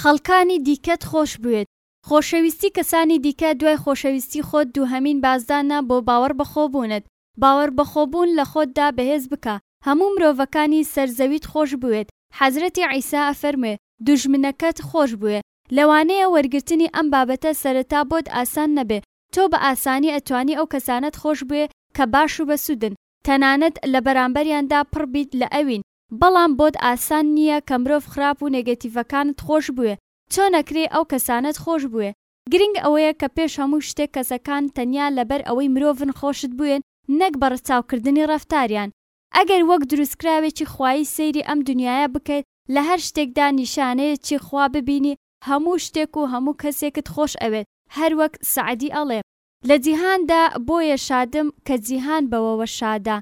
خەڵکانی دیکەت خۆش بوێت. خۆشەویستی کەسانی دیکە دوای خۆشەویستی خۆت دووهەمین بازدانە بۆ باوەڕبەخۆبوونت. باوەڕبەخۆبوون لە خۆتدا بەهێز بکە. هەموو مرۆڤەکانی سەر زەویت خۆش بوێت. حەزرەتی عیسا ئەفەرموێ، دوژمنەکەت خۆش بوێ. لەوانەیە وەرگرتنی ئەم بابەتە سەرەتا بۆت ئاسان نەبێ. تۆ بە ئاسانی ئەتوانی ئەو کەسانەت خۆش بوێ کە باش و بەسوودن. تەنانەت لە بەرامبەریاندا پڕ بیت لە ئەوین بەڵام بۆت ئاسان نیە کە مرۆڤ خراپ و نێگەتیڤەکانت خۆش بوێ چۆن ئەکرێ ئەو کەسانەت خۆش بوێ گرنگ ئەوەیە کە پێش هەموو شتێک کەسەکان تەنیا لەبەر ئەوەی مرۆڤن خۆشت بوێن نەک بە ڕەچاو کردنی ڕەفتاریان ئەگەر وەک دروستکراوێکی خوایی سەیری ئەم دنیایە بکەیت لە هەر شتێکدا نیشانەیەکی خوا ببینی هەموو شتێک و هەموو کەسێکت خۆش ئەوێت هەر وەک سەعدی ئەڵێ لە جیهاندا بۆیە شادم کە جیهان بەوەوە شادە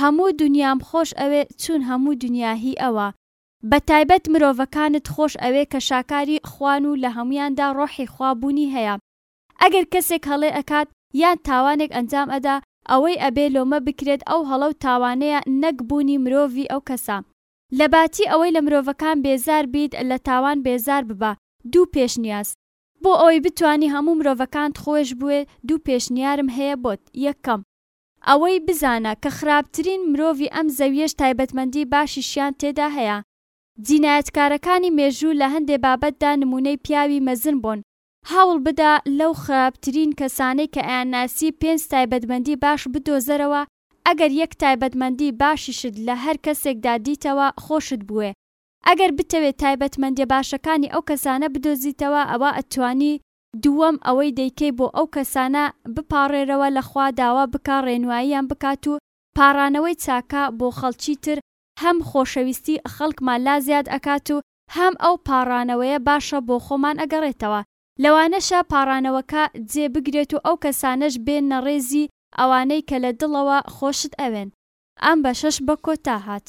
هەموو دونیام خۆش ئەوێ چوون هەموو دونیا هی ئەوە. بە تایبەت مرۆڤەکانت خۆش ئەوێ کە شاکاری خوان و لە هەموویاندا ڕۆحی خوا بوونی هەیە. ئەگەر کەسێک هەڵێ ئەکات یان تاوانێک ئەنجام ئەدا ئەوەی ئەبێ لۆمە بکرێت ئەو هەڵە و تاوانەیە نەک بوونی مرۆڤی ئەو کەسە. لە باتی ئەوەی لە مرۆڤەکان بێزار بیت لە تاوان بێزار ببە. دوو پێشنیاز. بۆ ئەوەی بتوانی هەموو مرۆڤەکانت خۆش بوێ دوو پێشنیارم هەیە بۆت. یەکەم. ئەوەی بزانە کە خراپترین مرۆڤی ئەم زەویەش تایبەتمەندی باشیشیان تێدا هەیە. جینایەتکارەکانی مێژوو لە هەندێ بابەتدا نموونەی پیاوی مەزن بوون. هەوڵ بدە لەو خراپترین کەسانەی کە ئەیانناسی پێنج تایبەتمەندی باش بدۆزەرەوە، ئەگەر یەک تایبەتمەندی باشیشت لە هەر کەسێکدا دیتەوە خۆشت بوێ. ئەگەر بتەوێ تایبەتمەندیە باشەکانی ئەو کەسانە بدۆزیتەوە ئەوا ئەتوانی دووەم ئەوەی دەیکەی بۆ ئەو کەسانە بپاڕێرەوە لە خوا داوا بکە ڕێنواییان بکات و پاڕانەوەی چاکە بۆ خەڵکی تر هەم خۆشەویستی خەڵکمان لا زیاد ئەکات و هەم ئەو پاڕانەوەیە باشە بۆ خۆمان ئەگەڕێتەوە لەوانەشە پاڕانەوەکە جێ بگرێت و ئەو کەسانەش بێننە ڕێزی ئەوانەی کە لە دڵەوە خۆشت ئەوێن. ئەم بەشەش بە کۆتا هات.